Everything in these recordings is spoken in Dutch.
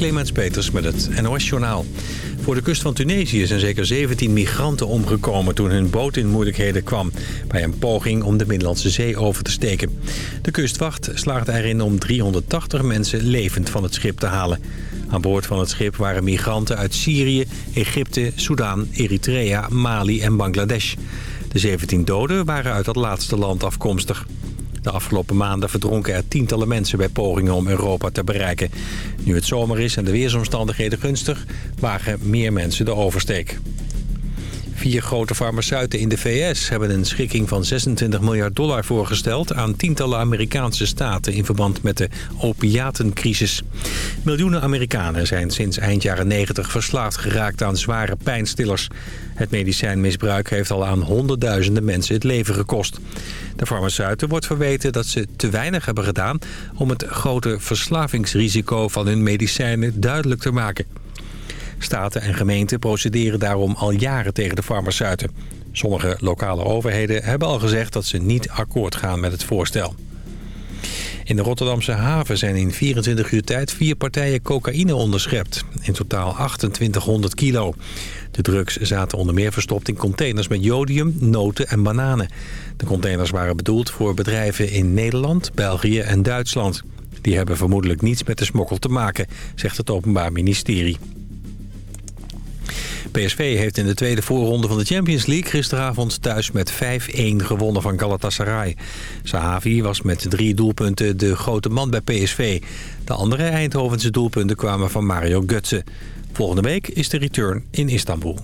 Clemens Peters met het NOS Journaal. Voor de kust van Tunesië zijn zeker 17 migranten omgekomen... toen hun boot in moeilijkheden kwam... bij een poging om de Middellandse Zee over te steken. De kustwacht slaagde erin om 380 mensen levend van het schip te halen. Aan boord van het schip waren migranten uit Syrië, Egypte, Soudaan, Eritrea, Mali en Bangladesh. De 17 doden waren uit dat laatste land afkomstig. De afgelopen maanden verdronken er tientallen mensen bij pogingen om Europa te bereiken. Nu het zomer is en de weersomstandigheden gunstig, wagen meer mensen de oversteek. Vier grote farmaceuten in de VS hebben een schikking van 26 miljard dollar voorgesteld... aan tientallen Amerikaanse staten in verband met de opiatencrisis. Miljoenen Amerikanen zijn sinds eind jaren 90 verslaafd geraakt aan zware pijnstillers. Het medicijnmisbruik heeft al aan honderdduizenden mensen het leven gekost. De farmaceuten wordt verweten dat ze te weinig hebben gedaan... om het grote verslavingsrisico van hun medicijnen duidelijk te maken. Staten en gemeenten procederen daarom al jaren tegen de farmaceuten. Sommige lokale overheden hebben al gezegd dat ze niet akkoord gaan met het voorstel. In de Rotterdamse haven zijn in 24 uur tijd vier partijen cocaïne onderschept. In totaal 2800 kilo. De drugs zaten onder meer verstopt in containers met jodium, noten en bananen. De containers waren bedoeld voor bedrijven in Nederland, België en Duitsland. Die hebben vermoedelijk niets met de smokkel te maken, zegt het Openbaar Ministerie. PSV heeft in de tweede voorronde van de Champions League gisteravond thuis met 5-1 gewonnen van Galatasaray. Sahavi was met drie doelpunten de grote man bij PSV. De andere Eindhovense doelpunten kwamen van Mario Götze. Volgende week is de return in Istanbul.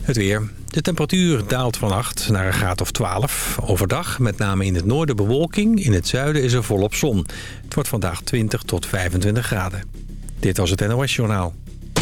Het weer. De temperatuur daalt vannacht naar een graad of 12. Overdag, met name in het noorden bewolking. In het zuiden is er volop zon. Het wordt vandaag 20 tot 25 graden. Dit was het NOS Journaal.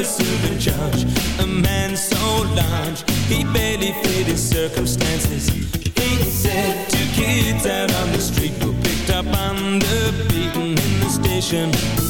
pursue the judge A man so large He barely fit his circumstances. He said to kids out on the street Who picked up on the beaten in the station.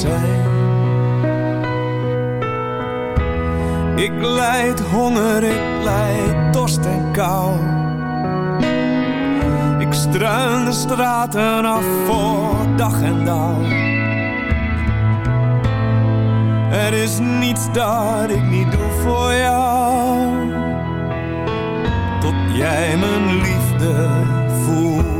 zijn. Ik lijd honger, ik lijd dorst en kou. Ik struin de straten af voor dag en dauw. Er is niets dat ik niet doe voor jou. Tot jij mijn liefde voelt.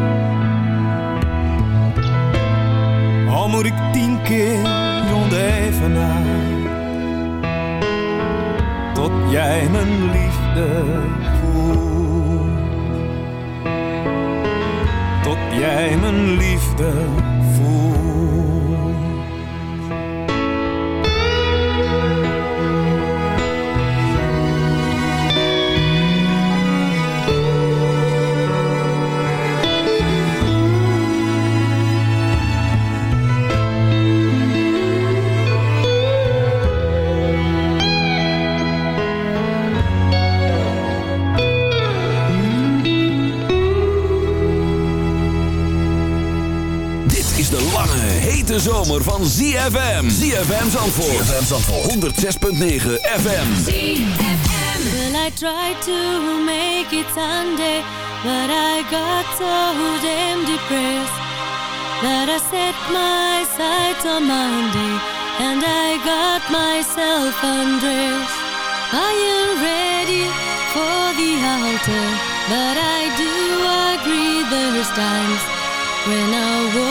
Ik tien keer rond even naar. Tot jij mijn liefde voelt. Tot jij mijn liefde voelt. Van ZFM. ZFM Zandvoort. ZFM Zandvoort. 106.9 FM. Well, I tried to make it Sunday, but I got so damn depressed that I set my sights on Monday and I got myself undressed. I am ready for the altar, but I do agree there's times when a woman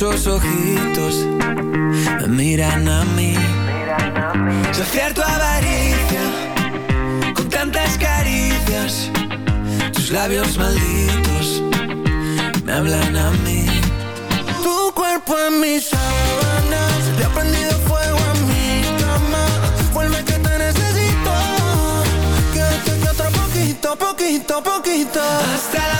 esos ojitos me miran a mí. Saciar tu avaricia con tantas caricias. Tus labios malditos me hablan a mí. Tu cuerpo en mis sábanas, le ha prendido fuego a mi cama. Vuelve que te necesito. Que, que, que otro poquito, poquito, poquito. Hasta la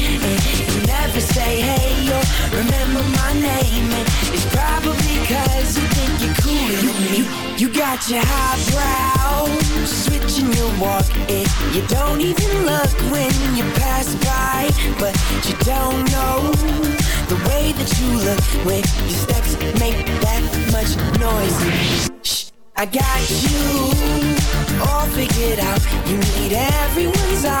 You never say hey or remember my name, and it's probably cause you think you're cooler than me. You, you got your highbrow, switching your walk, and you don't even look when you pass by, but you don't know the way that you look when your steps make that much noise. Shh, I got you all figured out. You need everyone's eyes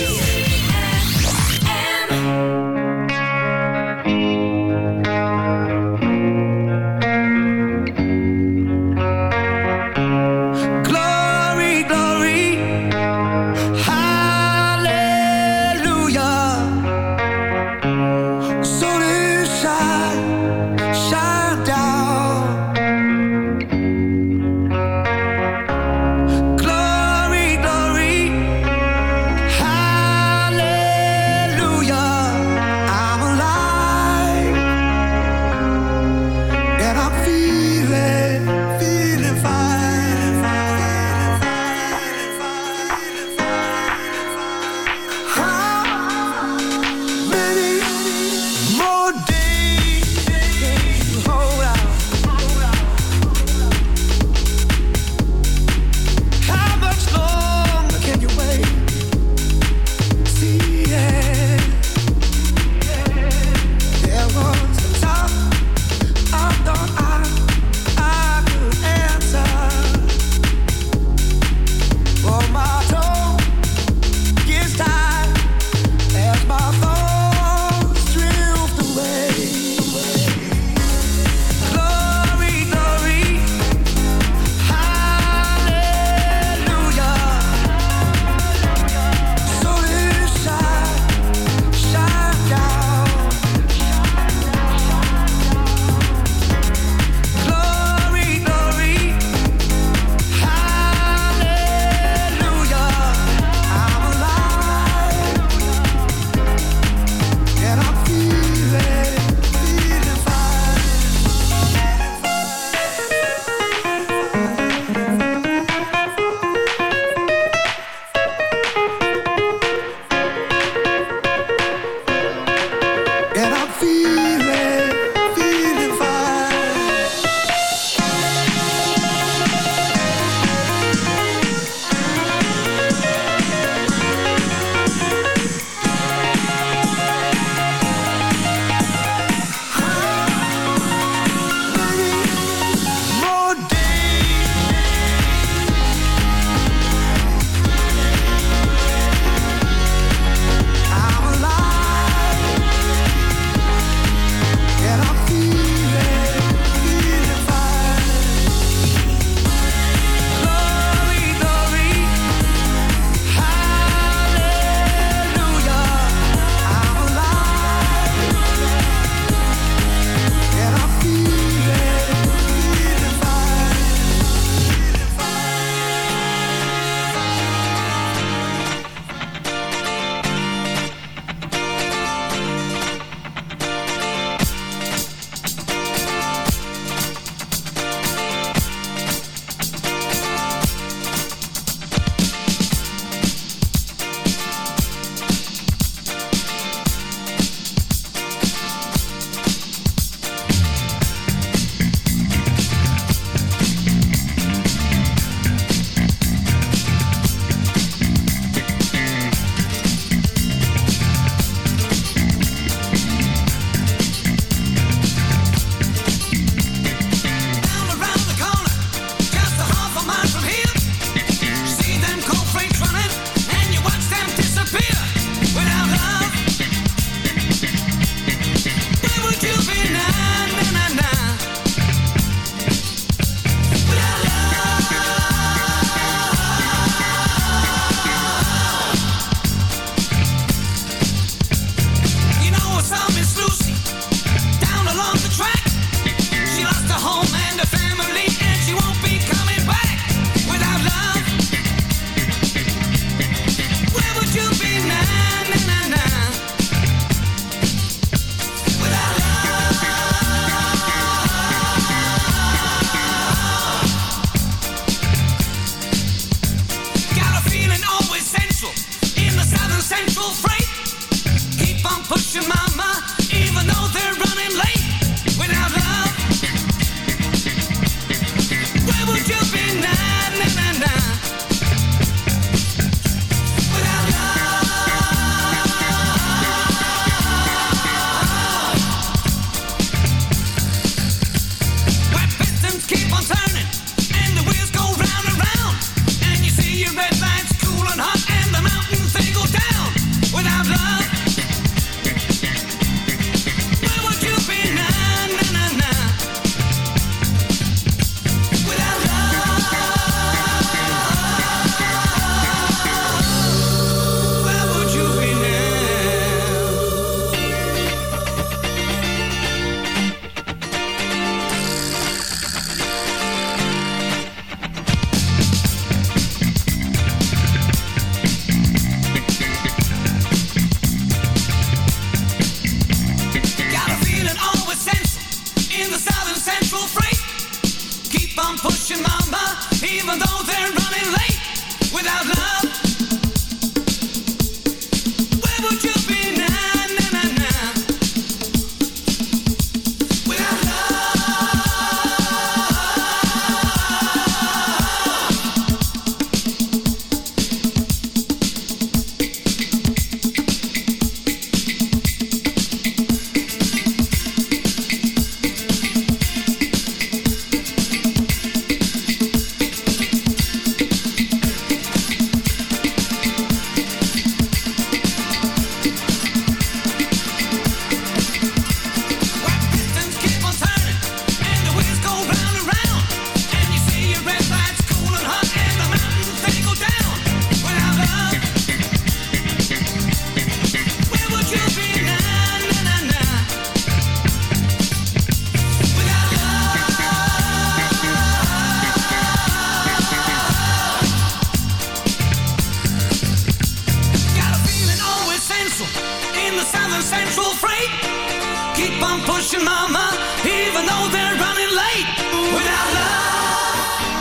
pushing mama, even though they're running late. Without love,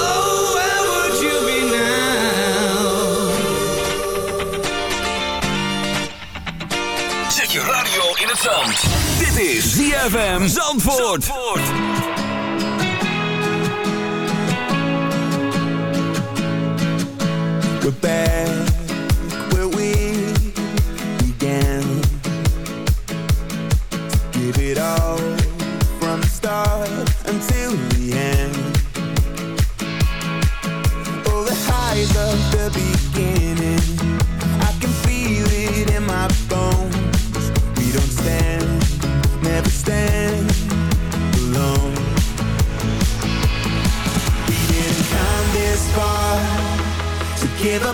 oh, where would you be now? Zet je radio in het zand. Dit is ZFM Zandvoort. Zandvoort. bad.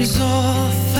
is all